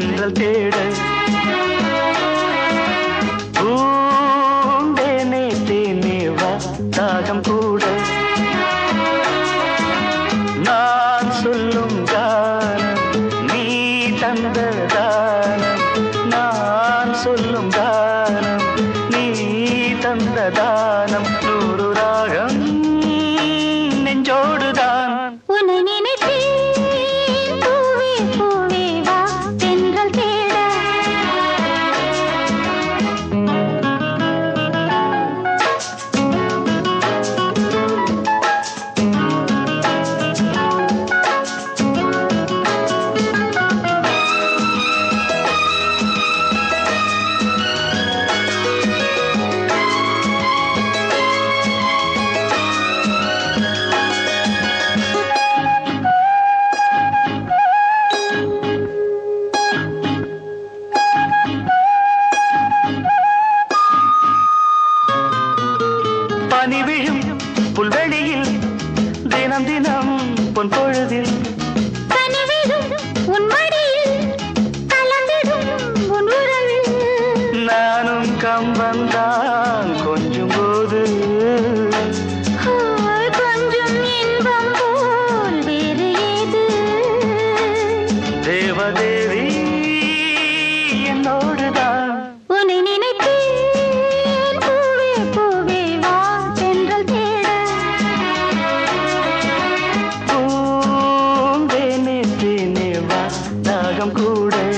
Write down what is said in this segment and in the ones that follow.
தென்றல் தேட. பூந்தேனே தேனே வா தாகம் கூட. நான் சொல்லும் கானம் நீ தந்த தானம் நான் சொல்லும் கானம் நீ தந்த தானம் பொன் பொழுதில். நானும் கம்பந்தான் தாகம் கூட.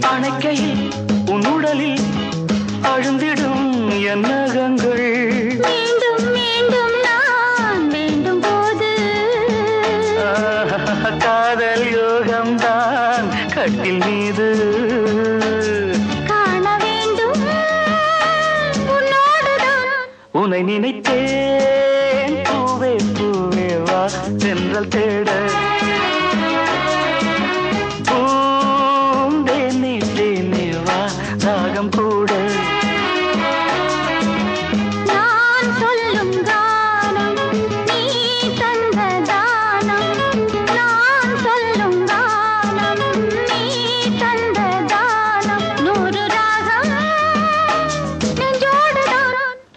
அணைக்கையில் உன் உடலில் அழுந்திடும் என் நகங்கள். மீண்டும் மீண்டும் நான் வேண்டும் போது. காதல் யோகம்தான் கட்டில் மீது. உன்னோடுதான் உன்னை நினைத்தேன். பூவே பூவே வா. சென்றல் தேட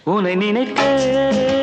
உன்னை நினைக்க